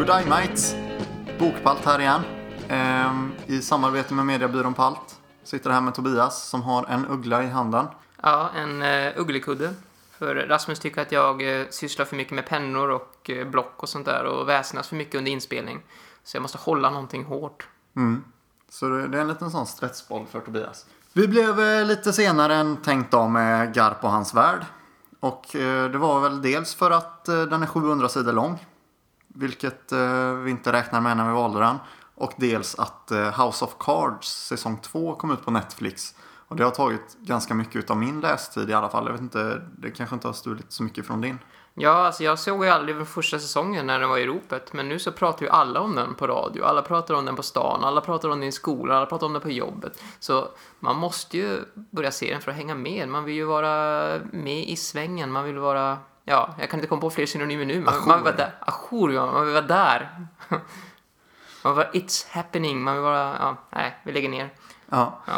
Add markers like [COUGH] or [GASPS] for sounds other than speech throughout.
Goddag mates! Bokpalt här igen. Ehm, I samarbete med mediebyrån Palt. Sitter här med Tobias som har en uggla i handen. Ja, en uh, ugglekudde. För Rasmus tycker att jag uh, sysslar för mycket med pennor och uh, block och sånt där och väsnas för mycket under inspelning. Så jag måste hålla någonting hårt. Mm. Så det är en liten sån stressboll för Tobias. Vi blev eh, lite senare än tänkt av med Garp och hans värld. Och eh, det var väl dels för att eh, den är 700 sidor lång. Vilket eh, vi inte räknar med när vi valde den. Och dels att eh, House of Cards säsong 2 kom ut på Netflix. Och det har tagit ganska mycket av min lästid i alla fall. Jag vet inte, det kanske inte har stulit så mycket från din. Ja, alltså jag såg ju aldrig den första säsongen när den var i ropet, men nu så pratar ju alla om den på radio. Alla pratar om den på stan, alla pratar om den i skolan, alla pratar om den på jobbet. Så man måste ju börja se den för att hänga med. Man vill ju vara med i svängen, man vill vara... Ja, jag kan inte komma på fler synonymer nu, men man vill vara där. Ajour, ja, man vill vara där. [LAUGHS] Man vill vara it's happening, man vill vara... Ja, nej, vi lägger ner. Ja. Ja.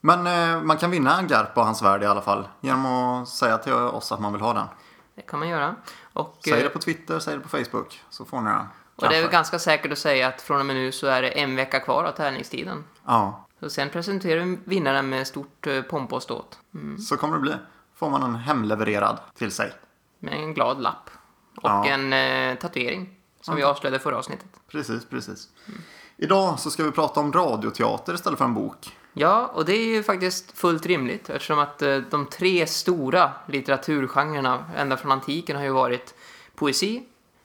Men eh, man kan vinna Garp och hans värld i alla fall. Genom att säga till oss att man vill ha den. Det kan man göra. Och, Säg eh, det på Twitter, säg det på Facebook. Så får ni den. och det är väl ganska säkert att säga att från och med nu så är det en vecka kvar av tävlingstiden. Ja, Så sen presenterar vi vinnaren med stort eh, pompa och ståt. så kommer det bli. Får man en hemlevererad till sig. Med en glad lapp. Och Ja. en eh, tatuering. Som vi avslöjade förra avsnittet. Precis, precis. Idag så ska vi prata om radioteater istället för en bok. Ja, och det är ju faktiskt fullt rimligt eftersom att eh, de tre stora litteraturgenrerna ända från antiken har ju varit poesi,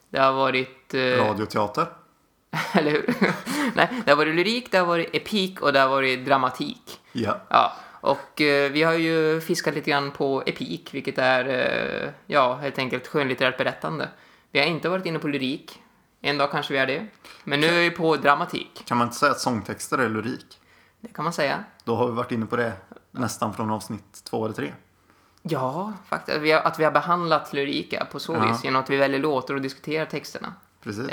det har varit... Eh, Radioteater. [LAUGHS] eller hur? [LAUGHS] Nej, det har varit lyrik, det har varit epik och det har varit dramatik. Ja. Ja, och eh, vi har ju fiskat lite grann på epik, vilket är, eh, ja, helt enkelt skönlitterärt berättande. Vi har inte varit inne på lyrik. En dag kanske vi är det. Men nu är vi på dramatik. Kan man inte säga att sångtexter är lyrik? Det kan man säga. Då har vi varit inne på det nästan från avsnitt två eller tre. Ja, faktiskt. Att vi har, att vi har behandlat lyrika på så Ja. vis genom att vi väljer låtar och diskuterar texterna. Precis.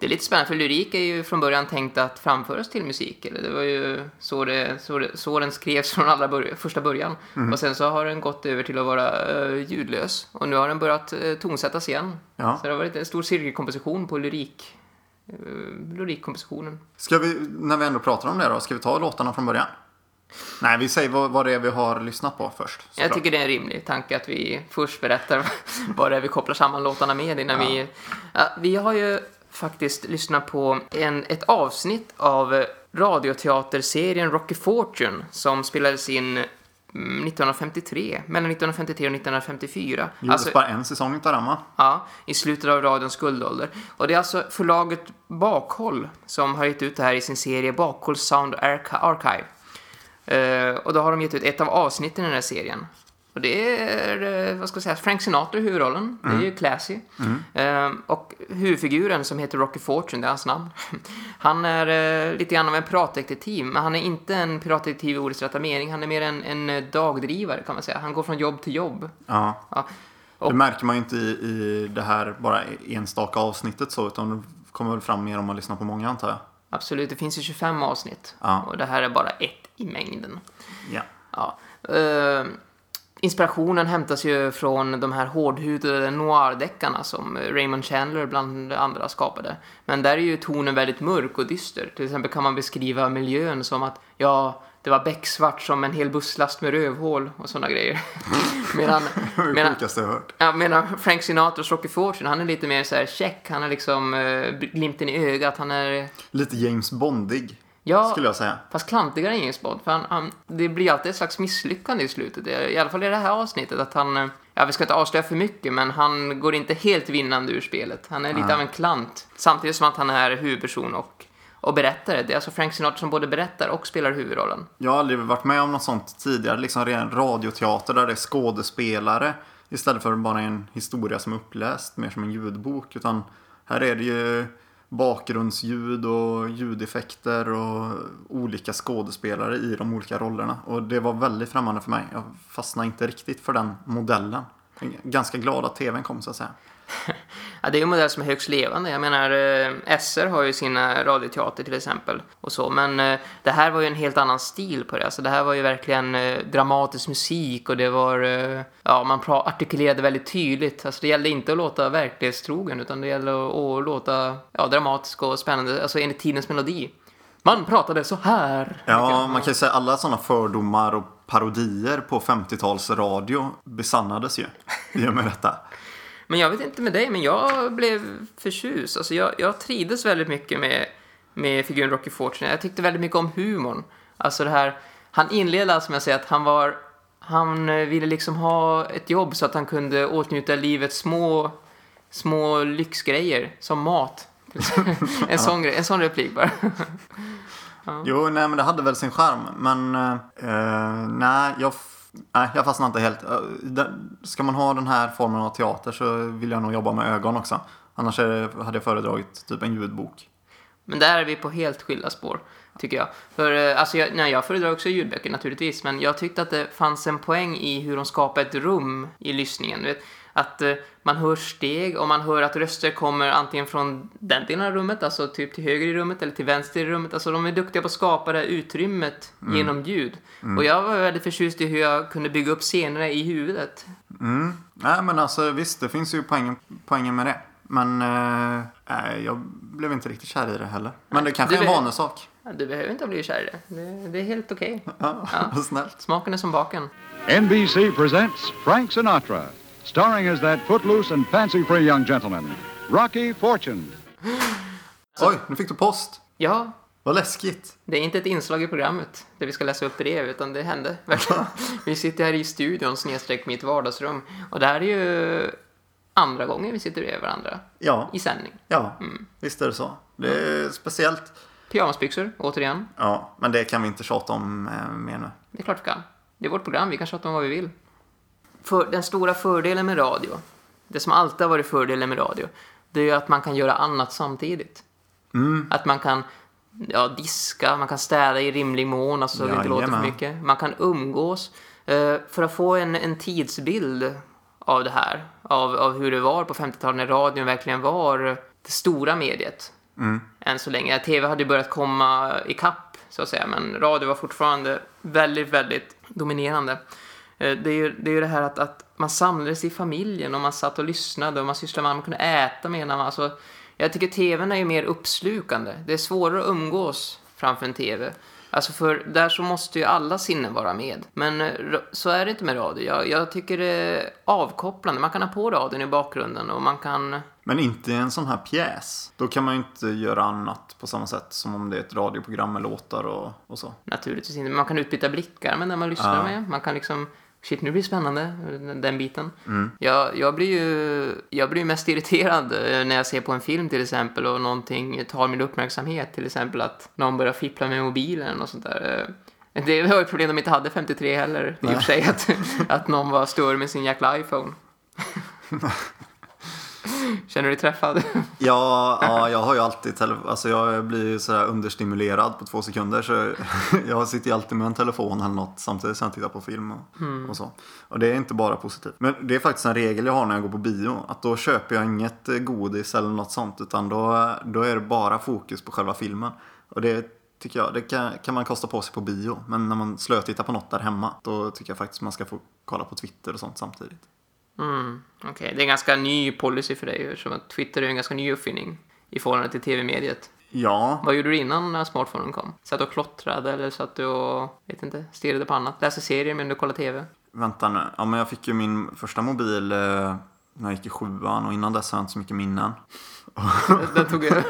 Det är lite spännande, för lyrik är ju från början tänkt att framföras till musik. Eller det var ju så, det, så, det, så den skrevs från allra bör, första början. Mm. Och sen så har den gått över till att vara uh, ljudlös. Och nu har den börjat uh, tonsättas igen. Ja. Så det har varit en stor cirkelkomposition på lyrik. Uh, lyrikkompositionen. Ska vi, när vi ändå pratar om det då, ska vi ta låtarna från början? Nej, vi säger vad, vad det är vi har lyssnat på först. Jag tycker det är en rimlig tanke att vi först berättar [LAUGHS] vad det är vi kopplar samman låtarna med innan Ja. vi... Ja, vi har ju faktiskt lyssnat på en, ett avsnitt av radioteaterserien Rocky Fortune som spelades in mm, 1953, mellan 1953 och 1954. Gjordes Alltså, bara en säsong va? ja, i slutet av radions guldålder. Och det är alltså förlaget Bakhåll som har gett ut det här i sin serie Bakhåll Sound Archi- Archive. Eh, och då har de gett ut ett av avsnitten i den här serien. Och det är, eh, vad ska jag säga, Frank Sinatra i huvudrollen. Det är ju classy. Eh, och huvudfiguren som heter Rocky Fortune, det är hans namn. [LAUGHS] Han är eh, lite grann av en piratdetektiv, men han är inte en piratdetektiv i ordets rätta mening. Han är mer en, en eh, dagdrivare kan man säga. Han går från jobb till jobb. Ja. Ja. Det Och- märker man ju inte i, i det här bara enstaka avsnittet så, utan det kommer väl fram mer om man lyssnar på många antar jag. Absolut, det finns ju 25 avsnitt. Ja. Och det här är bara ett i mängden. Ja. Ja. Eh, inspirationen hämtas ju från de här hårdhudade noir-deckarna som Raymond Chandler bland andra skapade. Men där är ju tonen väldigt mörk och dyster. Till exempel kan man beskriva miljön som att ja, det var becksvart som en hel busslast med rövhål och sådana grejer. [LAUGHS] medan, medan. Ja, menar Frank Sinatras Rocky Fortune, han är lite mer så här check. Han är liksom uh, glimten i ögat. Han är, Lite James Bondig, ja, skulle jag säga. fast klantigare än James Bond. För han, han, det blir alltid ett slags misslyckande i slutet. I alla fall i det här avsnittet. Att han, ja, vi ska inte avslöja för mycket, men han går inte helt vinnande ur spelet. Han är lite Nej. av en klant. Samtidigt som att han är huvudperson och, och berättare. Det är alltså Frank Sinatra som både berättar och spelar huvudrollen. Jag har aldrig varit med om något sånt tidigare, liksom ren radioteater där det är skådespelare istället för bara en historia som är uppläst, mer som en ljudbok. Utan här är det ju bakgrundsljud och ljudeffekter och olika skådespelare i de olika rollerna. Och det var väldigt främmande för mig. Jag fastnade inte riktigt för den modellen. Ganska glad att tvn kom så att säga. [LAUGHS] ja, det är en modell som är högst levande. Jag menar, eh, SR har ju sina radioteater till exempel och så, men eh, det här var ju en helt annan stil på det. Alltså, det här var ju verkligen eh, dramatisk musik och det var, eh, ja, man artikulerade väldigt tydligt. Alltså, det gällde inte att låta verklighetstrogen, utan det gällde att, att låta ja, dramatisk och spännande, alltså enligt tidens melodi. Man pratade så här. Ja, man kan ju säga alla sådana fördomar och parodier på 50-talsradio besannades ju i och med detta. Men jag vet inte med dig, men jag blev förtjust. Alltså jag, jag trivdes väldigt mycket med, med figuren Rocky Fortune. Jag tyckte väldigt mycket om humorn. Alltså det här, han inledde alltså med att säga att han var, han eh, ville liksom ha ett jobb så att han kunde åtnjuta livets små, små lyxgrejer, som mat. [LAUGHS] en, sån grej, en sån replik bara. [LAUGHS] Jo, nej men det hade väl sin charm. Men eh, eh nej, jag, nej, jag fastnar inte helt. Eh, ska man ha den här formen av teater så vill jag nog jobba med ögon också. Annars det, hade jag föredragit typ en ljudbok. Men där är vi på helt skilda spår, tycker jag. För, eh, alltså, jag, nej, jag föredrar också ljudböcker naturligtvis, men jag tyckte att det fanns en poäng i hur de skapar ett rum i lyssningen. Du vet, att eh, man hör steg och man hör att röster kommer antingen från den delen av rummet, alltså typ till höger i rummet eller till vänster i rummet. Alltså de är duktiga på att skapa det här utrymmet genom ljud. Och jag var väldigt förtjust i hur jag kunde bygga upp scenerna i huvudet. Mm. Nej men alltså visst, det finns ju poängen, poängen med det. Men eh, nej, jag blev inte riktigt kär i det heller. Men det kanske Du är en vanesak. Du behöver inte ha blivit kär i det. Det, det är helt okej. Ja, [LAUGHS] Ja. snällt. Smaken är som baken. NBC presents Frank Sinatra, starring as that footloose and fancy-free young gentleman, Rocky Fortune. [GASPS] Oj, nu fick du post. Ja, Vad läskigt. Det är inte ett inslag i programmet där vi ska läsa upp brev, utan det hände verkligen. [LAUGHS] [LAUGHS] Vi sitter här i studion snedstreck mitt vardagsrum. Och det här är ju andra gången vi sitter bredvid varandra Ja, i sändning. ja Mm. visst är det så. Det är speciellt. Pyjamasbyxor, återigen. Ja, men det kan vi inte tjata om eh, mer nu. Det är klart vi kan. Det är vårt program, vi kan tjata om vad vi vill. För den stora fördelen med radio, det som alltid har varit fördelen med radio, det är ju att man kan göra annat samtidigt. Att man kan ja, diska, man kan städa i rimlig mån, alltså så att det inte låter för mycket. Man kan umgås. Eh, för att få en, en tidsbild av det här, av, av hur det var på 50-talet när radion verkligen var det stora mediet. Än så länge. TV hade ju börjat komma ikapp, så att säga, men radio var fortfarande väldigt, väldigt dominerande. Eh, Det är ju det, är ju det här att, att man samlades i familjen och man satt och lyssnade och man sysslade med, man kunde äta med när man, alltså, jag tycker TVn är ju mer uppslukande. Det är svårare att umgås framför en TV. Alltså för där så måste ju alla sinnen vara med. Men eh, så är det inte med radio. Jag, jag tycker det är avkopplande. Man kan ha på radion i bakgrunden och man kan... Men inte i en sån här pjäs. Då kan man ju inte göra annat på samma sätt som om det är ett radioprogram med låtar och, och så. Naturligtvis inte. Man kan utbyta blickar med den man lyssnar Ja. med. Man kan liksom... Shit, nu blir det spännande, den, biten. Mm. Jag, jag blir ju jag blir mest irriterad eh, när jag ser på en film till exempel och någonting tar min uppmärksamhet. Till exempel att någon börjar fippla med mobilen och sånt där. Eh, Det var ett problem de inte hade 53 heller, i och för sig, att, att någon var störd med sin jäkla iPhone. [LAUGHS] [LAUGHS] Känner du dig träffad? [LAUGHS] Ja, ja, jag har ju alltid alltså jag blir ju sådär understimulerad på två sekunder så [LAUGHS] jag sitter ju alltid med en telefon eller något samtidigt som jag tittar på film och, och så. Och det är inte bara positivt. Men det är faktiskt en regel jag har när jag går på bio att då köper jag inget eh, godis eller något sånt utan då, då är det bara fokus på själva filmen. Och det tycker jag, det kan, kan man kosta på sig på bio. Men när man slötittar på något där hemma då tycker jag faktiskt man ska få kolla på Twitter och sånt samtidigt. Mm, Okej, det är en ganska ny policy för dig eftersom att Twitter är en ganska ny uppfinning i förhållande till tv-mediet. Ja, Vad gjorde du innan när smartphonen kom? Satt du och klottrade eller satt du och, vet inte, stirrade på annat? Läste serier medan du kollade tv? Vänta nu. Ja, men jag fick ju min första mobil eh, när jag gick i sjuan och innan dess har jag inte så mycket minnen. [LAUGHS] Den tog över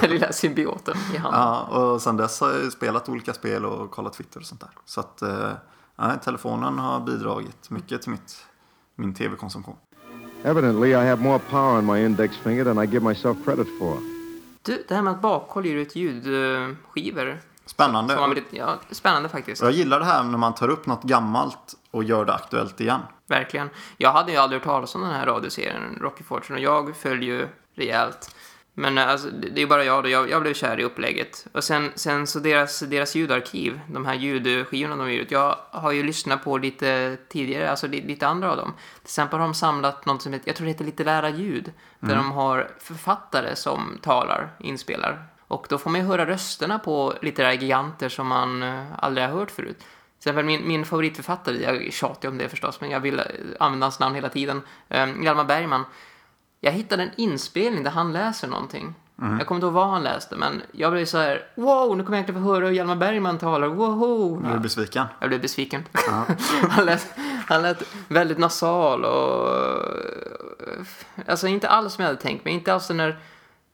den lilla symbioten i handen. Ja, och sen dess har jag ju spelat olika spel och kollat Twitter och sånt där. Så att eh, ja, telefonen har bidragit mycket till mitt, min tv-konsumtion. Evidently, I have more power on my index finger than I give myself credit for. Du, det här med att bakhåll ger ut ljudskivor. Spännande. Som man ja, spännande faktiskt. Jag gillar det här när man tar upp något gammalt och gör det aktuellt igen. Verkligen. Jag hade ju aldrig hört talas om den här radioserien, Rocky Fortune, och jag följer ju rejält Men eh, alltså, det är ju bara jag då. Jag, jag blev kär i upplägget. Och sen, sen så deras, deras ljudarkiv, de här ljudskivorna de har gjort. Jag har ju lyssnat på lite tidigare, alltså li- lite andra av dem. Till exempel har de samlat något som heter, jag tror det heter litterära ljud. Där de har författare som talar, inspelar. Och då får man ju höra rösterna på litterära giganter som man eh, aldrig har hört förut. Till exempel min, min favoritförfattare, jag tjatar om det förstås, men jag vill eh, använda hans namn hela tiden. Um, Hjalmar Bergman. Jag hittade en inspelning där han läser någonting. Jag kommer inte ihåg vad han läste, men jag blev så här: wow, nu kommer jag äntligen få höra hur Hjalmar Bergman talar, wow. Är du besviken. Jag blev besviken. [LAUGHS] han, lät, han lät väldigt nasal och... Alltså inte alls som jag hade tänkt mig. Inte alls den där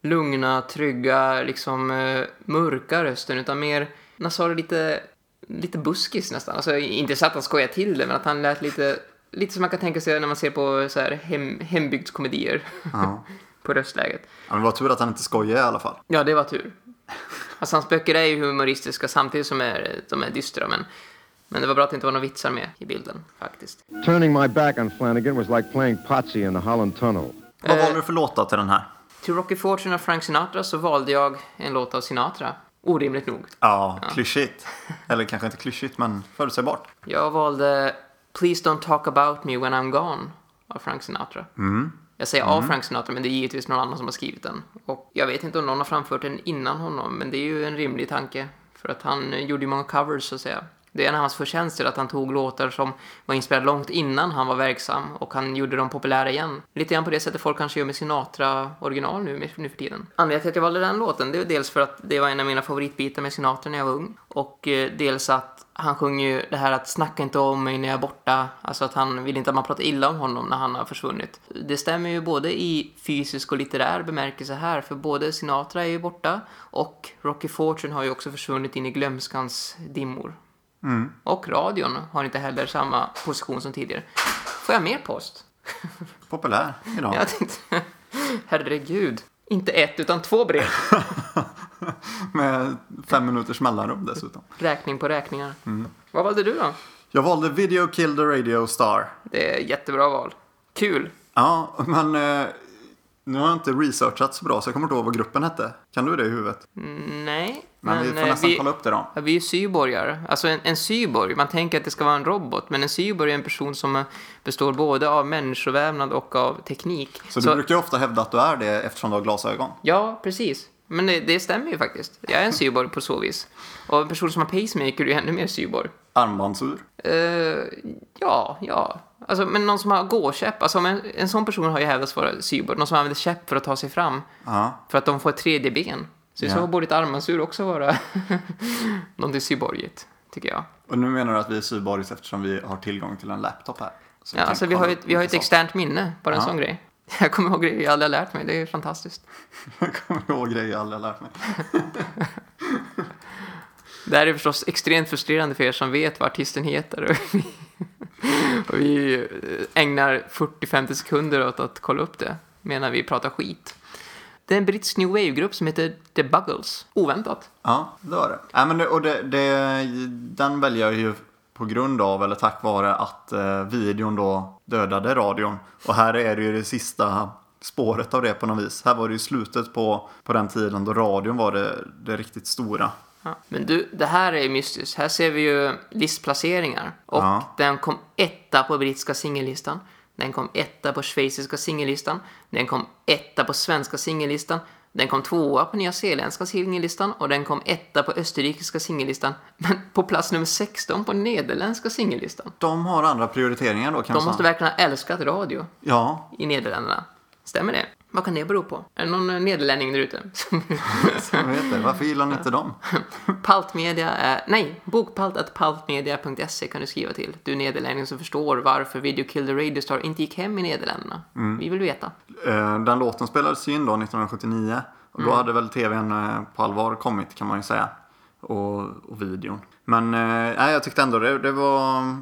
lugna, trygga, liksom eh, mörka rösten, utan mer nasal lite, lite buskis nästan. Alltså inte så att han skojar till det, men att han lät lite, lite som man kan tänka sig när man ser på så här hem, hembygdskomedier. Ja. [LAUGHS] på röstläget. Ja, men det var tur att han inte skojade i alla fall. Ja, det var tur. Alltså hans böcker är ju humoristiska samtidigt som är, de är dystra, men, men det var bra att det inte var några vitsar med i bilden, faktiskt. Turning my back on Flanagan was like playing Potsy in the Holland Tunnel. Vad Eh. valde du för låtar till den här? Till Rocky Fortune av Frank Sinatra så valde jag en låt av Sinatra. Orimligt nog. Ja, klyschigt. Eller kanske inte klyschigt, men förutsägbart. Jag valde Please Don't Talk About Me When I'm Gone av Frank Sinatra. Jag säger av Frank Sinatra, men det är givetvis någon annan som har skrivit den. Och jag vet inte om någon har framfört den innan honom, men det är ju en rimlig tanke. För att han eh, gjorde ju många covers, så att säga. Det är en av hans förtjänster att han tog låtar som var inspelade långt innan han var verksam och han gjorde dem populära igen. Lite grann på det sättet folk kanske gör med Sinatra original nu, nu för tiden. Anledningen till att jag valde den låten, det är dels för att det var en av mina favoritbitar med Sinatra när jag var ung. Och eh, dels att han sjunger ju det här att snacka inte om mig när jag är borta. Alltså att han vill inte att man pratar illa om honom när han har försvunnit. Det stämmer ju både i fysisk och litterär bemärkelse här. För både Sinatra är ju borta och Rocky Fortune har ju också försvunnit in i glömskans dimmor. Och radion har inte heller samma position som tidigare. Får jag mer post? [LAUGHS] Populär idag. Jag tänkte, [LAUGHS] herregud. Inte ett, utan två brev. [LAUGHS] Med fem minuters mellanrum dessutom. Räkning på räkningar. Vad valde du då? Jag valde Video Kill the Radio Star. Det är jättebra val. Kul. Ja, men eh, nu har jag inte researchat så bra så jag kommer inte ihåg vad gruppen hette. Kan du det i huvudet? Nej. Men, vi får eh, nästan kolla upp det då. Ja, vi är ju cyborgar. Alltså en, en cyborg, man tänker att det ska vara en robot, men en cyborg är en person som eh, består både av människovävnad och av teknik. Så, du brukar ju ofta hävda att du är det eftersom du har glasögon. Ja, precis. Men det, det stämmer ju faktiskt. Jag är en cyborg på så vis. Och en person som har pacemaker är ju ännu mer cyborg. Armbandsur. Eh, ja, ja. Alltså, men någon som har gåkäpp, alltså en, en sån person har ju hävdats vara cyborg. Någon som använder käpp för att ta sig fram. Ja. För att de får ett tredje ben. Så i Ja. så borde ett armbandsur också vara [LAUGHS] någonting cyborgigt, tycker jag. Och nu menar du att vi är cyborgs eftersom vi har tillgång till en laptop här. Så Ja, alltså vi har ju ett, vi har ett externt minne, bara en Ja. sån grej. [LAUGHS] Jag kommer ihåg grejer jag aldrig har lärt mig, det är fantastiskt. [LAUGHS] Jag kommer ihåg grejer jag aldrig har lärt mig. Det här är förstås extremt frustrerande för er som vet vad artisten heter. Och vi, ägnar 40-50 sekunder åt att kolla upp det, medan vi pratar skit. Det är en brittisk new wave-grupp som heter The Buggles. Oväntat. Ja, det var det. Nej, men det, och det, det, den väljer jag ju på grund av, eller tack vare, att eh, videon då dödade radion. Och här är det ju det sista spåret av det på något vis. Här var det ju slutet på, på den tiden då radion var det, det riktigt stora. Ja. Men du, det här är mystiskt. Här ser vi ju listplaceringar. Och Ja. den kom etta på brittiska singellistan. Den kom etta på schweiziska singellistan. Den kom etta på svenska singellistan. Den kom tvåa på nyzeeländska singellistan och den kom etta på österrikiska singellistan. Men på plats nummer 16 på nederländska singellistan. De har andra prioriteringar då kan De måste verkligen ha älskat radio Ja, i Nederländerna. Stämmer det? Vad kan det bero på? Är det någon eh, nederlänning där ute? som- [LAUGHS] vet det. Varför gillar ni inte dem? [LAUGHS] Paltmedia är, nej, bokpalt.paltmedia.se kan du skriva till. Du nederlänning som förstår varför Video Kill the Radio Star inte gick hem i Nederländerna. Vi vill veta. Eh, Den låten spelades ju in då 1979. Och då hade väl tvn eh, på allvar kommit kan man ju säga. Och, och videon. Men eh, jag tyckte ändå det, det var,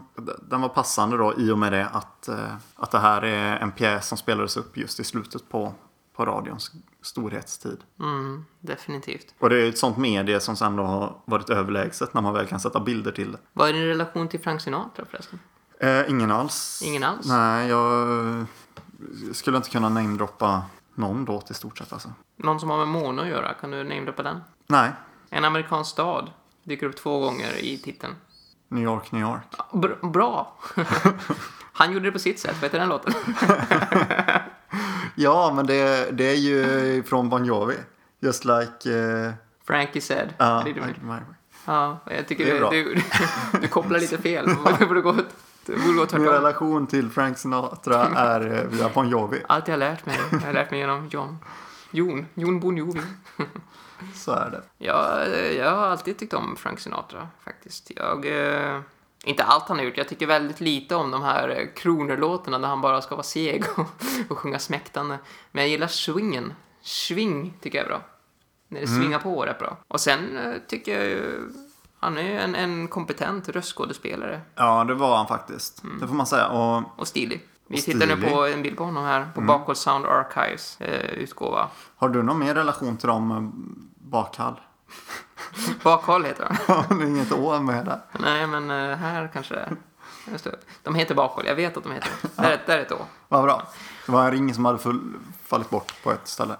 den var passande då i och med det att, eh, att det här är en pjäs som spelades upp just i slutet på, på radions storhetstid. Mm, definitivt. Och det är ett sånt medie som sen då har varit överlägset när man väl kan sätta bilder till det. Vad är din relation till Frank Sinatra förresten? Eh, ingen alls. Ingen alls? Nej, jag skulle inte kunna namedroppa någon låt i stort sett alltså. Någon som har med måne att göra, kan du namedroppa den? Nej, En amerikansk stad dyker upp två gånger i titeln. New York, New York. Br- bra! [LAUGHS] Han gjorde det på sitt sätt, vad heter den låten? [LAUGHS] Ja, men det, det är ju från Bon Jovi. Just like... Uh, Frankie said. ja, it. I- Ja, jag tycker Det är du, bra. du, du kopplar lite fel. Det borde gå, Min relation till Frank Sinatra är eh, via Bon Jovi. Allt jag har lärt mig, jag har lärt mig genom John. Jon, Jon Bon Jovi. [LAUGHS] Så är det. Ja, eh, jag har alltid tyckt om Frank Sinatra faktiskt. Jag, eh, inte allt han har gjort, jag tycker väldigt lite om de här eh, kronerlåtarna där han bara ska vara seg och, [LAUGHS] och sjunga smäktande. Men jag gillar swingen. Swing tycker jag är bra. När det swingar på rätt bra. Och sen eh, tycker jag ju, han är ju en, en kompetent röstskådespelare Ja, det var han faktiskt. Det får man säga. Och och stilig. Vi Och tittar nu stilig. på en bild på honom här på Bakhåll Sound Archives eh, utgåva. har du någon mer relation till dem? eh, Bakhall? [LAUGHS] Bakhåll heter han. Har du inget å med där? Nej, men eh, här kanske det är. Just det. De heter Bakhåll, jag vet att de heter det. Där, är- där är ett å. Vad bra. Det var en ring som hade full, fallit bort på ett ställe.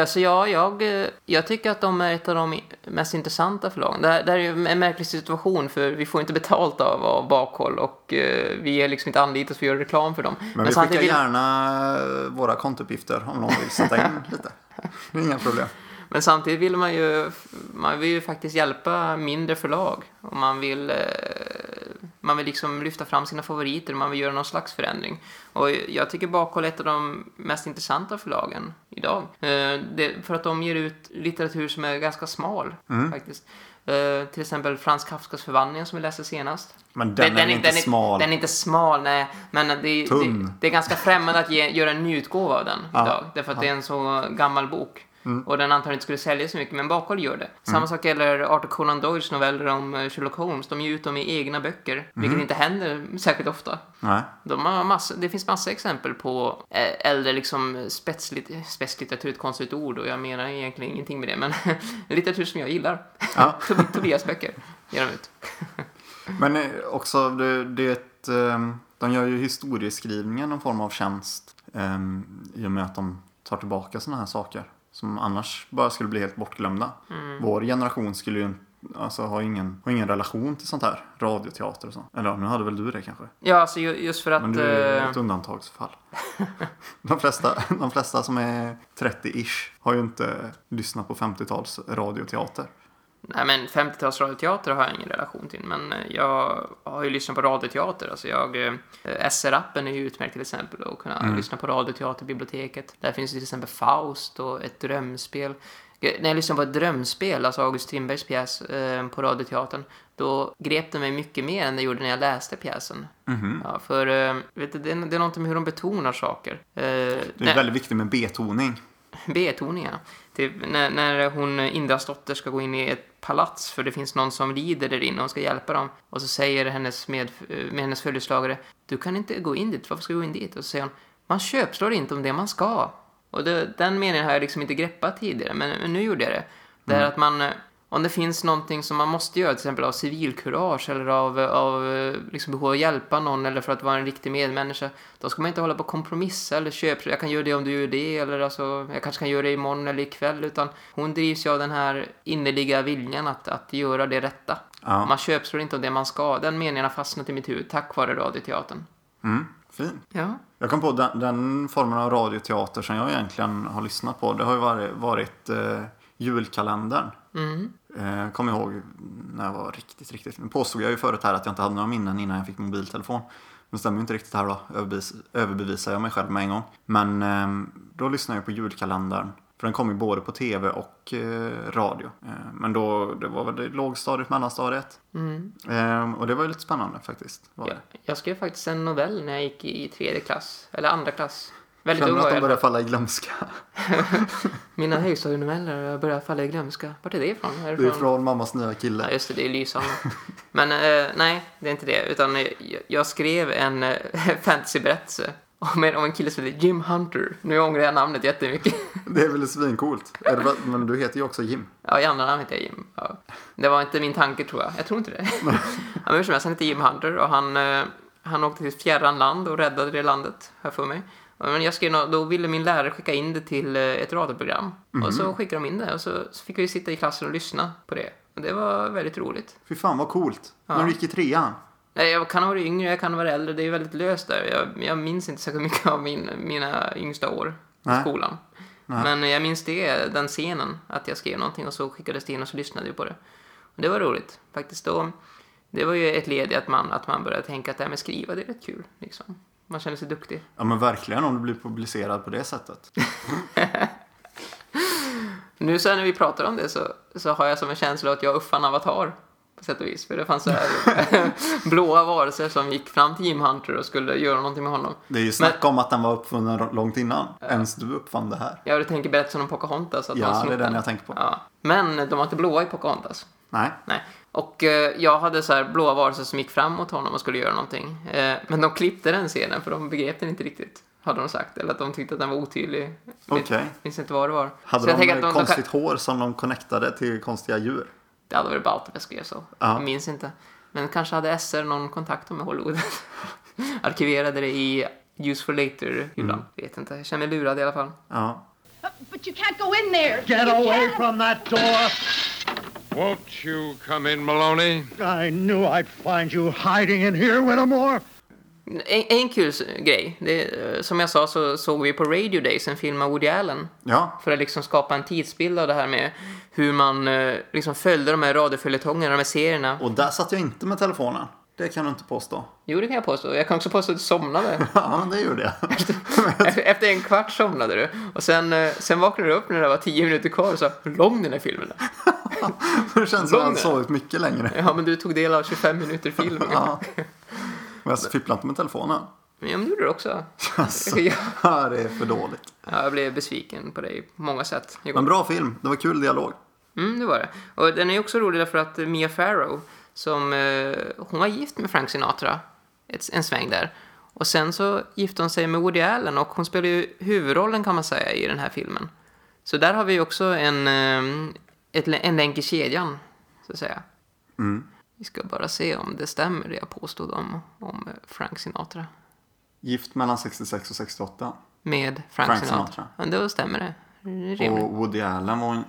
Alltså, ja, jag, eh, jag tycker att de är ett av de mest intressanta förlagen. Det här, det här är ju en märklig situation för vi får inte betalt av, av Bakhåll och eh, vi är liksom inte anlitas för att göra reklam för dem. Men, vi skickar gärna eh, våra kontouppgifter om någon vill sätta in [LAUGHS] lite. Det är inga problem. Men samtidigt vill man ju, man vill ju faktiskt hjälpa mindre förlag. Och man vill, eh, man vill liksom lyfta fram sina favoriter, man vill göra någon slags förändring. Och jag tycker Bakhåll är ett av de mest intressanta förlagen idag. Eh, det, för att de ger ut litteratur som är ganska smal, faktiskt. Eh, till exempel Frans Kafkas Förvandlingen som vi läste senast. Men den är inte smal. Den är inte smal, nej. Men det, det, det är ganska främmande att ge, göra en nyutgåva av den Ja, idag. Därför att det är en så gammal bok. Och den antagligen inte skulle sälja så mycket, men Bakhåll gör det. Samma sak gäller Arthur Conan Doyles noveller om eh, Sherlock Holmes. De ger ut dem i egna böcker, vilket inte händer särskilt ofta. Nej. De har massa, det finns massa exempel på eh, äldre liksom spetslit, spetslitteratur, ett konstigt ord och jag menar egentligen ingenting med det, men [LAUGHS] litteratur som jag gillar. Ja. [LAUGHS] Tob- Tobias böcker ger de ut. [LAUGHS] Men eh, också, det, det, eh, de gör ju historieskrivningen någon form av tjänst eh, i och med att de tar tillbaka sådana här saker som annars bara skulle bli helt bortglömda. Vår generation skulle ju alltså, ha, ingen, ha ingen relation till sånt här, radioteater och så. Eller ja, nu hade väl du det kanske? Ja, alltså ju- just för att... Men du är eh, ett undantagsfall. [LAUGHS] de, flesta, de flesta som är 30-ish har ju inte lyssnat på 50-tals radioteater. Nej, men 50-tals radioteater har jag ingen relation till, men eh, jag har ju lyssnat på radioteater. Alltså jag, eh, SR-appen är ju utmärkt till exempel att kunna lyssna på radioteaterbiblioteket. Där finns till exempel Faust och ett drömspel. Eh, När jag lyssnade på ett drömspel, alltså August Strindbergs pjäs eh, på radioteatern, då grep det mig mycket mer än det gjorde när jag läste pjäsen. Ja, för eh, vet du, det, är, det är något med hur de betonar saker. Eh, Det är när- väldigt viktigt med betoning. [LAUGHS] B-toning, ja. Typ när, när hon, Indras dotter, ska gå in i ett palats för det finns någon som lider där inne och ska hjälpa dem. Och så säger hennes, med, med hennes följeslagare, du kan inte gå in dit, varför ska du gå in dit? Och så säger hon, man köpslår inte om det man ska. Och det, den meningen har jag liksom inte greppat tidigare, men, men nu gjorde jag det. Det är att man, eh, om det finns någonting som man måste göra, till exempel av civilkurage eller av, av liksom behov att hjälpa någon eller för att vara en riktig medmänniska, då ska man inte hålla på och kompromissa eller köpa, jag kan göra det om du gör det, eller alltså, jag kanske kan göra det imorgon eller ikväll, utan hon drivs ju av den här innerliga viljan att, att göra det rätta. Ja. Man köpslår inte om det man ska. Den meningen har fastnat i mitt huvud tack vare radioteatern. Mm, fin. Ja. Jag kom på den, den formen av radioteater som jag egentligen har lyssnat på. Det har ju varit, varit eh, julkalendern. Mm. Eh, kom ihåg när jag var riktigt, riktigt... Nu påstod jag ju förut här att jag inte hade några minnen innan jag fick mobiltelefon. Det stämmer ju inte riktigt här då. Överbevis, överbevisar jag mig själv med en gång. Men eh, då lyssnade jag på julkalendern. För den kom ju både på tv och eh, radio. Eh, men då, det var väl det lågstadiet, mellanstadiet. Mm. Eh, och det var ju lite spännande faktiskt. Var Ja, det. jag skrev faktiskt en novell när jag gick i tredje klass, eller andra klass. Väldigt Känner du att de jag. börjar falla i glömska? [LAUGHS] Mina högstadienoveller börjar falla i glömska. Vart är det ifrån? Är Det är från mammas nya Ja, kille. just det, det är lysande. Men eh, nej, det är inte det. Utan eh, jag, jag skrev en eh, [LAUGHS] fantasyberättelse om en, om en kille som heter Jim Hunter. Nu ångrar jag namnet jättemycket. Det är väl svincoolt? Är det Men du heter ju också Jim. Ja, i andra namn heter jag Jim. Ja. Det var inte min tanke, tror jag. Jag tror inte det. [LAUGHS] ja, men hur som helst, han heter Jim Hunter och han, eh, han åkte till ett fjärran land och räddade det landet, här för mig. Men jag skrev, då ville min lärare skicka in det till eh, ett radioprogram. Och Mhm. så skickade de in det och så så fick vi sitta i klassen och lyssna på det. Och det var väldigt roligt. Fy fan vad coolt. När du gick i trean. Nej, Jag kan ha varit yngre, jag kan ha varit äldre. Det är väldigt löst där. Jag, jag minns inte särskilt mycket av min, mina yngsta år i Nej. skolan. Men jag minns det, den scenen, att jag skrev någonting och så skickades det in och så lyssnade vi på det. Och det var roligt. Faktiskt då, det var ju ett led i att man, att man började tänka att det här med skriva, det är rätt kul. Liksom. Man känner sig duktig. Ja men verkligen om du blir publicerad på det sättet. [LAUGHS] Nu så när vi pratar om det så, så har jag som en känsla att jag uppfann Avatar. På sätt och vis. För det fanns så här [LAUGHS] blåa varelser som gick fram till Jim Hunter och skulle göra någonting med honom. Det är ju snack om att den var uppfunnen långt innan. Ens du uppfann det här. Jag tänker berättelsen om Pocahontas. Att Ja, de det är snott den jag tänker på. Ja. Men de var inte blåa i Pocahontas. Nej. Nej. Och eh, jag hade så här blåa varelser som gick fram mot honom och skulle göra någonting. Eh, men de klippte den scenen för de begrep den inte riktigt. Hade de sagt. Eller att de tyckte att den var otydlig. Okej. Minns inte vad det var. Hade Så jag de, att de, konstigt hår som de connectade till konstiga djur? Det hade varit ballt om jag skrev så. Ja. Jag minns inte. Men kanske hade SR någon kontakt med Hollywood. [LAUGHS] Arkiverade det i Use for Later-hyllan. Mm. Vet inte. Jag känner mig lurad i alla fall. Ja. But you can't go in there. Get You away can't. from that door! Won't you come in, Maloney? I knew I'd find you hiding in here, Whittemore. En, en kul grej. Det, eh, som jag sa så såg vi på Radio Days en film av Woody Allen. Ja. För att liksom skapa en tidsbild av det här med hur man eh, liksom följde de här radioföljetongerna, de här serierna. Och där satt jag inte med telefonen. Det kan du inte påstå. Jo, det kan jag påstå. Jag kan också påstå att du somnade. [LAUGHS] Ja, det gjorde jag. Efter- [LAUGHS] Efter en kvart somnade du. Och sen, eh, sen vaknade du upp när det var tio minuter kvar och sa hur lång den här filmen är. [LAUGHS] det känns som att jag sovit mycket längre. Ja, men du tog del av 25 minuter film. Ja. Men jag fipplar inte med telefonen. Men ja, men det gjorde du också. Alltså, Ja. ja, det är för dåligt. Ja, jag blev besviken på dig på många sätt. igår. Men bra film. Det var kul dialog. Mm, det var det. Och den är också rolig därför att Mia Farrow, som, eh, hon var gift med Frank Sinatra ett, en sväng där. Och sen så gifte hon sig med Woody Allen och hon spelar ju huvudrollen kan man säga i den här filmen. Så där har vi också en, eh, ett, en länk i kedjan, så att säga. Mm. Vi ska bara se om det stämmer det jag påstod om, om Frank Sinatra. Gift mellan 66 och 68. Med Frank, Frank Sinatra. Sinatra. Ja, då stämmer det. Det. Och Woody Allen var hon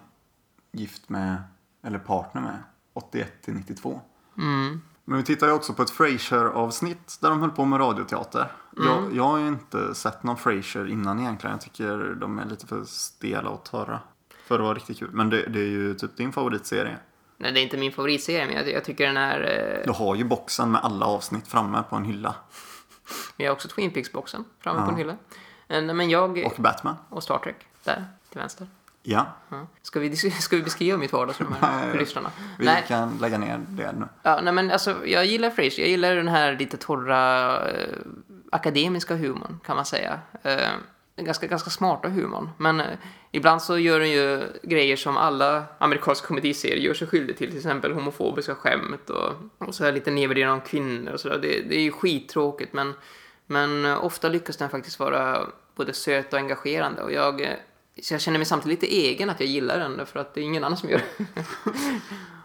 gift med, eller partner med, 81 till 92. Mm. Men vi tittar ju också på ett Frasier-avsnitt där de höll på med radioteater. Mm. Jag, jag har ju inte sett någon Frasier innan egentligen. Jag tycker de är lite för stela och torra. För att vara riktigt kul. Men det, det är ju typ din favoritserie. Nej, det är inte min favoritserie, men jag, jag tycker den är... Eh, Du har ju boxen med alla avsnitt framme på en hylla. Vi har också Twin Peaks-boxen framme Ja. på en hylla. Eh, Men jag... Och Batman. Och Star Trek, där, till vänster. Ja. Ska, vi, [LAUGHS] ska vi beskriva mitt vardagsrum här [LAUGHS] för lyssnarna? vi Nej, kan lägga ner det nu. ja, nej, men alltså, jag gillar Frasier. Jag gillar den här lite torra eh, akademiska humorn, kan man säga. Eh, ganska, ganska smarta humorn. Men eh, ibland så gör den ju grejer som alla amerikanska komediserier gör sig skyldig till. Till exempel homofobiska skämt och, och så här lite nedvärderande om kvinnor och sådär. Det, det är ju skittråkigt, men, men eh, ofta lyckas den faktiskt vara både söt och engagerande. Och jag, eh, så jag känner mig samtidigt lite egen att jag gillar den, för att det är ingen annan som gör det. [LAUGHS]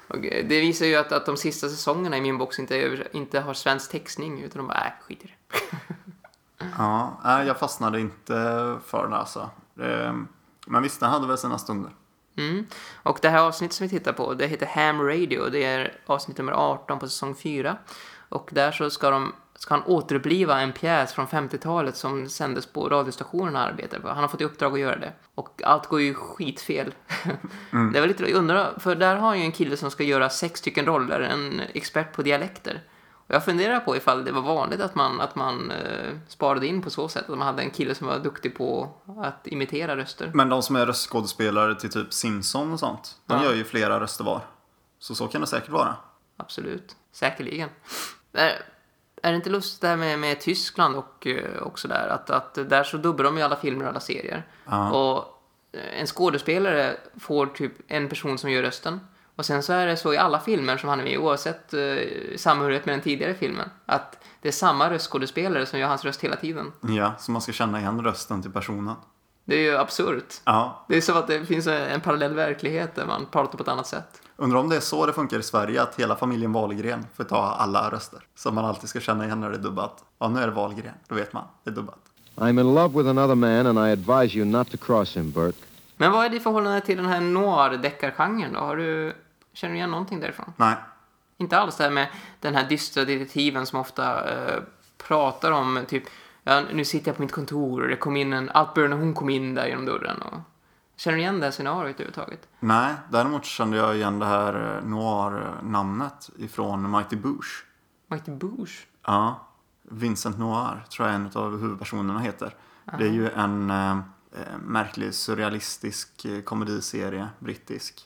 Och eh, det visar ju att, att de sista säsongerna i min box inte, inte har svensk textning, utan de bara, äh, skit i det. [LAUGHS] Ja, nej, jag fastnade inte för det alltså. Det, men visst, den hade väl sina stunder. Mm. Och det här avsnittet som vi tittar på, det heter Ham Radio. Det är avsnitt nummer 18 på säsong 4. Och där så ska, de, ska han återuppliva en pjäs från 50-talet som sändes på radiostationen han arbetar på. Han har fått i uppdrag att göra det. Och allt går ju skitfel. [LAUGHS] Det var lite, jag undrar, för där har han ju en kille som ska göra sex stycken roller, en expert på dialekter. Och jag funderar på ifall det var vanligt att man, att man eh, sparade in på så sätt, att man hade en kille som var duktig på att imitera röster. Men de som är röstskådespelare till typ Simpson och sånt, de Ja. gör ju flera röster var. Så så kan det säkert vara. Absolut. Säkerligen. [LAUGHS] Är, det inte lustigt det här med, med Tyskland och, eh, och sådär? Att, att där så dubbar de ju alla filmer och alla serier. Ja. Och eh, en skådespelare får typ en person som gör rösten. Och sen så är det så i alla filmer som han är med i, oavsett eh, samhörighet med den tidigare filmen, att det är samma röstskådespelare som gör hans röst hela tiden. Ja, så man ska känna igen rösten till personen. Det är ju absurt. Ja, Det är som att det finns en parallell verklighet där man pratar på ett annat sätt. Undrar om det är så det funkar i Sverige, att hela familjen Wahlgren får ta alla röster. Så man alltid ska känna igen när det är dubbat. Ja, nu är det Wahlgren, då vet man, det är dubbat. I'm in love with another man, and I advise you not to cross him, Bert. Men vad är ditt förhållande till den här noir-deckargenren då? Har du, känner du igen någonting därifrån? Nej. Inte alls det här med den här dystra detektiven som ofta eh, pratar om typ ja, nu sitter jag på mitt kontor och det kom in en, allt började när hon kom in där genom dörren. Och, känner du igen det scenariot överhuvudtaget? Nej, däremot kände jag igen det här eh, noir-namnet ifrån Mighty Boosh. Mighty Boosh? Ja, Vincent Noir tror jag en av huvudpersonerna heter. Det är ju en eh, eh, märklig surrealistisk eh, komediserie, brittisk.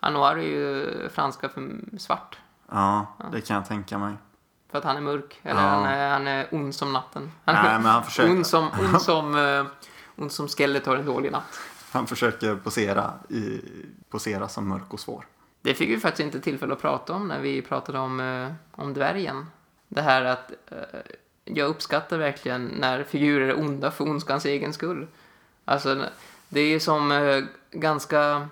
Ja, noir är ju franska för svart. Ja, det kan jag tänka mig. För att han är mörk. Eller Ja. han, är, han är ond som natten. Han Nej, men han försöker. [LAUGHS] ond som, ond som, ond som Skeletor en dålig natt. Han försöker posera, i, posera som mörk och svår. Det fick vi faktiskt inte tillfälle att prata om när vi pratade om, eh, om dvärgen. Det här att eh, jag uppskattar verkligen när figurer är onda för ondskans egen skull. Alltså, det är ju som eh, ganska,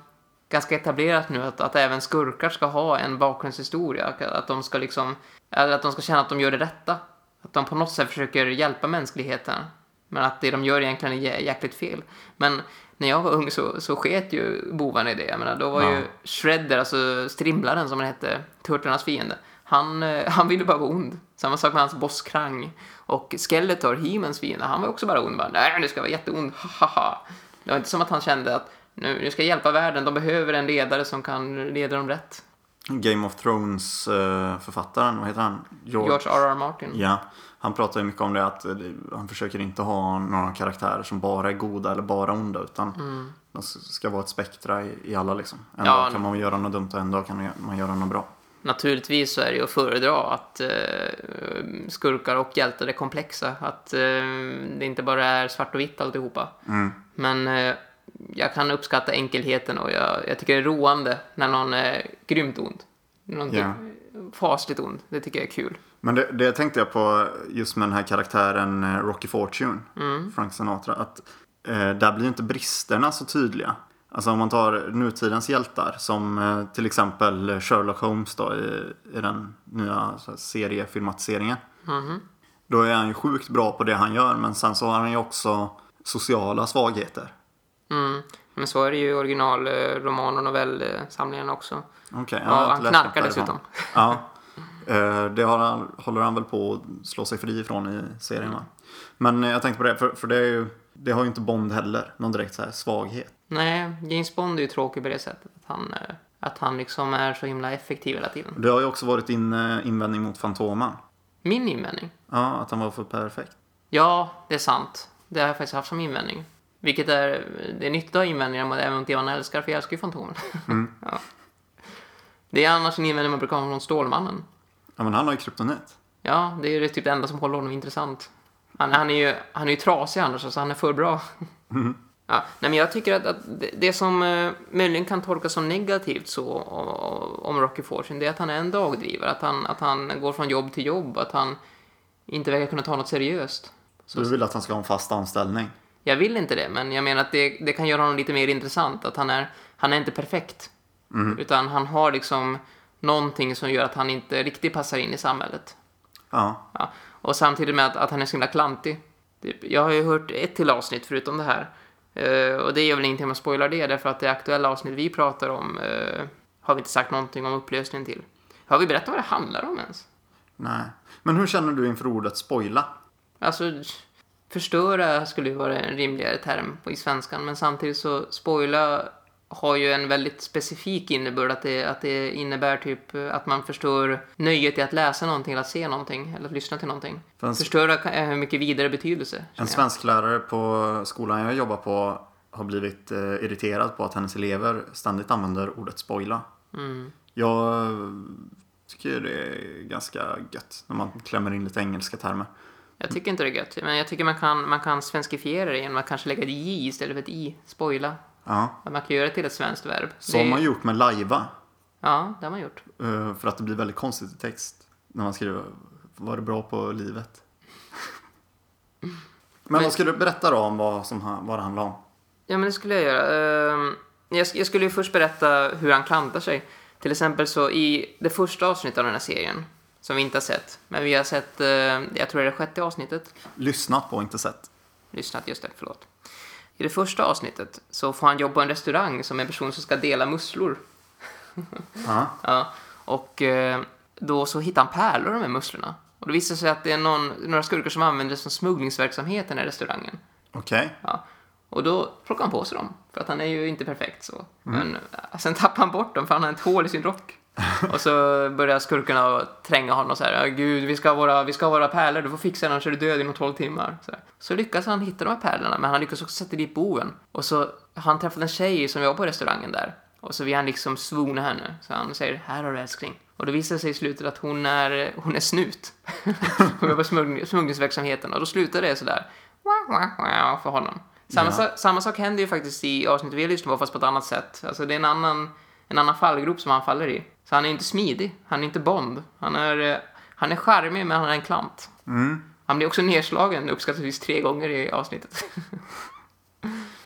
ganska etablerat nu att, att även skurkar ska ha en bakgrundshistoria. Att- de ska liksom, eller att de ska känna att de gör det rätta. Att de på något sätt försöker hjälpa mänskligheten. Men att det de gör egentligen är jäkligt fel. Men när jag var ung så, så sket ju bovarna i det. Jag menar, då var Ja. ju Shredder, alltså strimlaren som han hette, Turtlarnas fiende. Han, eh, han ville bara vara ond. Samma sak med hans boss Krang. Och Skeletor, He-Mans fiende, han var också bara ond. Bara, Nej, du ska vara jätteond, haha. Det var inte som att han kände att nu, nu ska jag hjälpa världen, de behöver en ledare som kan leda dem rätt. Game of Thrones-författaren, vad heter han? George R.R. Martin. Ja, han pratar ju mycket om det att eh, han försöker inte ha några karaktärer som bara är goda eller bara onda utan de ska vara ett spektra i, i alla liksom. En Ja, dag kan man göra något dumt och en dag kan man göra något bra. Naturligtvis så är det ju att föredra att eh, skurkar och hjältar är komplexa. Att eh, det inte bara är svart och vitt alltihopa. Men eh, jag kan uppskatta enkelheten och jag, jag tycker det är roande när någon är grymt ond. Någon Ja. fasligt ond. Det tycker jag är kul. Men det, det tänkte jag på just med den här karaktären eh, Rocky Fortune, Mm. Frank Sinatra. Att eh, där blir inte bristerna så tydliga. Alltså om man tar nutidens hjältar som eh, till exempel Sherlock Holmes då i, i den nya seriefilmatiseringen. Mhm. Då är han ju sjukt bra på det han gör men sen så har han ju också sociala svagheter. Mm. Men så är det ju i original eh, och novellsamlingen också. Okej, Ja, jag har han knarkar dessutom. Ja. [LAUGHS] Eh, Det har han, håller han väl på att slå sig fri ifrån i serien va? Men eh, jag tänkte på det, för, för det, ju, det har ju inte Bond heller. Någon direkt så här svaghet. Nej, James Bond är ju tråkig på det sättet. Att han, eh, att han liksom är så himla effektiv hela tiden. Det har ju också varit din invändning mot Fantomen. Min invändning? Ja, att han var för perfekt. Ja, det är sant. Det har jag faktiskt haft som invändning. Vilket är, det är ha invändningar mot även mot det man älskar, för jag älskar ju Fantomen. [LAUGHS] ja. Det är annars en invändning man brukar ha från Stålmannen. Ja, men han har ju kryptonit. Ja, det är ju typ det enda som håller honom intressant. Han, han, är, ju, han är ju trasig annars, så han är för bra. Ja, nej, men jag tycker att, att det, det som eh, möjligen kan tolkas som negativt så o- om Rocky Fortune, det är att han är en dagdrivare. Att han, att han går från jobb till jobb, att han inte verkar kunna ta något seriöst. Så du vill att han ska ha en fast anställning? Jag vill inte det, men jag menar att det, det kan göra honom lite mer intressant. Att han är, han är inte perfekt. Utan han har liksom någonting som gör att han inte riktigt passar in i samhället. Ja. Ja. Och samtidigt med att, att han är så himla klantig. Typ, jag har ju hört ett till avsnitt förutom det här. Eh, och det är väl ingenting jag spoilar det, därför att det aktuella avsnitt vi pratar om eh, har vi inte sagt någonting om upplösningen till. Har vi berättat vad det handlar om ens? Nej. Men hur känner du inför ordet spoila? Alltså, förstöra skulle ju vara en rimligare term i svenskan, men samtidigt så spoila har ju en väldigt specifik innebörd, att det, att det innebär typ eh, att man förstör nöjet i att läsa någonting, eller att se någonting, eller att lyssna till någonting. För en- Förstöra en mycket vidare betydelse. En jag. svensklärare på skolan jag jobbar på har blivit eh, irriterad på att hennes elever ständigt använder ordet spoila. Mm. Jag tycker det är ganska gött när man klämmer in lite engelska termer. Jag tycker inte det är gött, men jag tycker man kan, man kan svenskifiera det genom att kanske lägga ett j istället för ett i. Spoila. Ja. Man kan göra det till ett svenskt verb. Så det, har man gjort med lajva. Ja, det har man gjort. eh, För att det blir väldigt konstigt i text. När man skriver var det bra på livet. [LAUGHS] Men vad ska du berätta då om vad, som, vad det handlar om? Ja, men det skulle jag göra. Ehm, jag skulle ju först berätta hur han klantar sig. Till exempel så i det första avsnittet av den här serien som vi inte har sett. Men vi har sett, eh, jag tror det är det sjätte avsnittet. Lyssnat på, inte sett. Lyssnat, just det, förlåt. I det första avsnittet så får han jobba på en restaurang som en person som ska dela musslor. Ja. [LAUGHS] Ja, och eh, då så hittar han pärlor här musslorna. Och det visar sig att det är någon, några skurkar som använder det som smugglingsverksamhet i den här restaurangen. Okej. Ja. Och då plockar han på sig dem, för att han är ju inte perfekt så. Men eh, sen tappar han bort dem för han har ett hål i sin rock. [LAUGHS] och så börjar skurkarna tränga honom så här, "Ja, gud, vi ska, ha våra, vi ska ha våra pärlor, du får fixa den annars är du död inom 12 timmar. Så, så lyckas han hitta de här pärlorna, men han lyckas också sätta dit boven. Och så har han träffat en tjej som jobbar på restaurangen där. Och så vill han liksom svona henne. Så han säger, här har du älskling. Och då visar det sig i slutet att hon är, hon är snut. [LAUGHS] hon jobbar på smuggling, smugglingsverksamheten. Och då slutar det sådär, för honom. Samma, Ja. sa- samma sak händer ju faktiskt i avsnittet vi har lyssnat på, fast på ett annat sätt. Alltså det är en annan, en annan fallgrop som han faller i. Så han är inte smidig, han är inte Bond. Han är, eh, han är charmig, men han är en klant. Han blir också nedslagen uppskattningsvis tre gånger i avsnittet. [LAUGHS]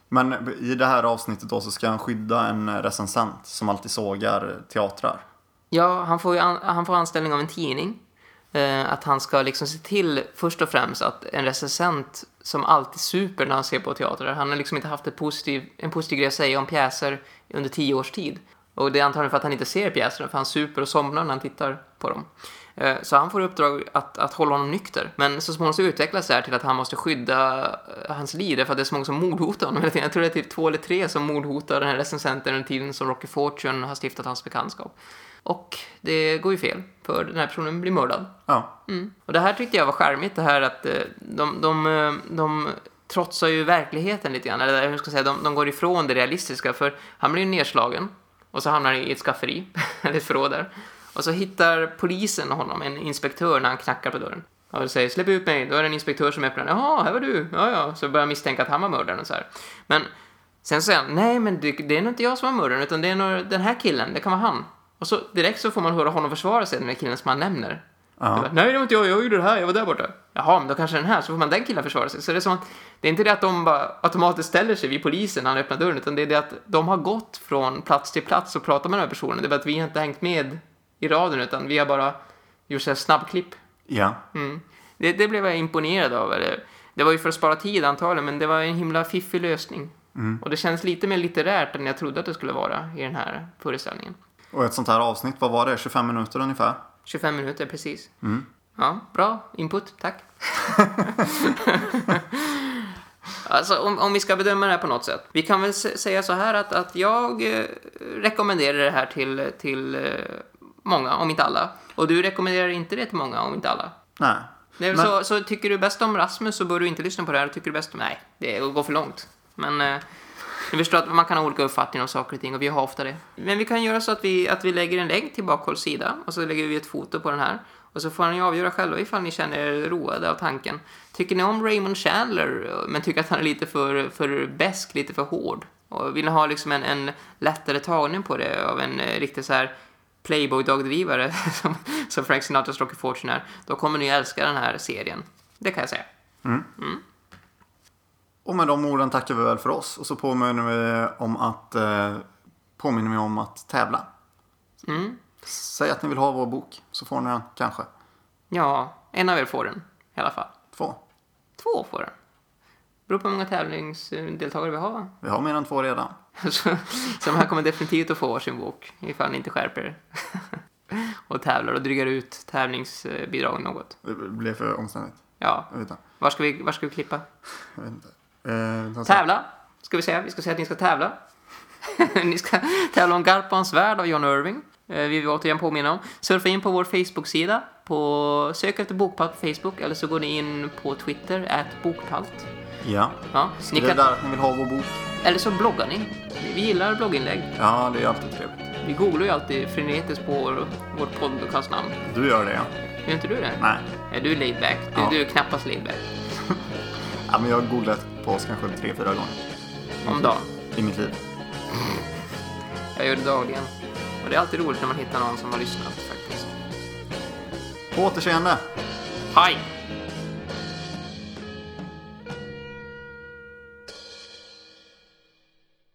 Men i det här avsnittet då så ska han skydda en recensent som alltid sågar teatrar. Ja, han får, an, han får anställning av en tidning. Eh, att han ska liksom se till, först och främst, att en recensent som alltid super när han ser på teater. Han har liksom inte haft positiv, en positiv grej att säga om pjäser under tio års tid. Och det är antagligen för att han inte ser pjäserna, för han super och somnar när han tittar på dem. Eh, Så han får uppdrag att, att hålla honom nykter. Men så småningom så utvecklas det här till att han måste skydda eh, hans liv, därför att det är så många som mordhotar honom. Jag tror det är typ två eller tre som mordhotar den här recensenten under tiden som Rocky Fortune har stiftat hans bekantskap. Och det går ju fel, för den här personen blir mördad. Ja. Mm. Och det här tyckte jag var charmigt, det här att eh, de, de, de trotsar ju verkligheten lite grann. Eller hur ska jag säga, de, de går ifrån det realistiska. För han blir ju nedslagen och så hamnar han i ett skafferi, [LAUGHS] eller ett förråd där. Och så hittar polisen honom, en inspektör, när han knackar på dörren. Och säger släpp ut mig. Då är det en inspektör som öppnar. Jaha, här var du. Ja, ja. Så börjar han misstänka att han var mördaren och så här. Men sen säger han, nej men det, det är nog inte jag som var mördaren utan det är nog den här killen, det kan vara han. Och så direkt så får man höra honom försvara sig, den där killen som han nämner. Ja. Nej, det var inte jag, jag gjorde det här, jag var där borta. Jaha, men då kanske den här, så får man den killen försvara sig. Så det är som att, det är inte det att de bara automatiskt ställer sig vid polisen när han öppnar dörren, utan det är det att de har gått från plats till plats och pratat med den här personen. Det är bara att vi har inte hängt med i raden, utan vi har bara gjort så här snabbklipp. Ja. Mm. Det, det blev jag imponerad av. Det var ju för att spara tid antagligen, men det var en himla fiffig lösning. Och det känns lite mer litterärt än jag trodde att det skulle vara i den här föreställningen. Och ett sånt här avsnitt, vad var det? 25 minuter ungefär? 25 minuter, precis. Ja, bra input, tack. [LAUGHS] alltså, om, om vi ska bedöma det här på något sätt. Vi kan väl sä- säga så här att, att jag eh, rekommenderar det här till, till eh, många, om inte alla. Och du rekommenderar inte det till många, om inte alla. Nej. Men- så, så tycker du bäst om Rasmus så bör du inte lyssna på det här. Tycker du bäst om... Nej, det går för långt. Men eh, jag förstår att man kan ha olika uppfattningar om saker och ting och vi har ofta det. Men vi kan göra så att vi, att vi lägger en länk till Bakhålls sida och så lägger vi ett foto på den här. Och så får ni avgöra själva ifall ni känner er roade av tanken. Tycker ni om Raymond Chandler men tycker att han är lite för, för besk, lite för hård? Och vill ni ha liksom en, en lättare tagning på det av en eh, riktigt så här Playboy-dagdrivare [LAUGHS] som, som Frank Sinatras Rocky Fortune är, då kommer ni älska den här serien. Det kan jag säga. Och med de orden tackar vi väl för oss. Och så påminner vi om att, eh, påminner vi om att tävla. Mm. Säg att ni vill ha vår bok, så får ni den kanske. Ja, en av er får den i alla fall. Två. Två får den. Beror på hur många tävlingsdeltagare vi har. va? Vi har mer än två redan. [LAUGHS] Så, så de här kommer definitivt att få varsin bok ifall ni inte skärper er. [LAUGHS] och tävlar och drygar ut tävlingsbidrag något. Det blev för omständigt. Ja, var ska vi, var ska vi klippa? Jag vet inte. Eh, Tävla, ska vi säga. Vi ska säga att ni ska tävla. [LAUGHS] ni ska tävla om Garpans värld av John Irving. Eh, Vi vill återigen påminna om. Surfa in på vår Facebook-sida. På, sök efter Bokpalt på Facebook eller så går ni in på Twitter, at Bokpalt. Ja. Ja, Skriv kan, där att ni vill ha vår bok. eller så bloggar ni. Vi gillar blogginlägg. Ja, det är alltid trevligt. Vi googlar ju alltid frenetiskt på vår, vårt podcastnamn. Du gör det, ja. Gör inte du det? Nej. Ja, du är laid back. Du, Ja. du är knappast laid back. Ja, men jag har googlat på oss kanske tre, fyra gånger Om dagen. i mitt liv. Jag gör det dagligen. Och det är alltid roligt när man hittar någon som har lyssnat faktiskt. På återseende! Hej!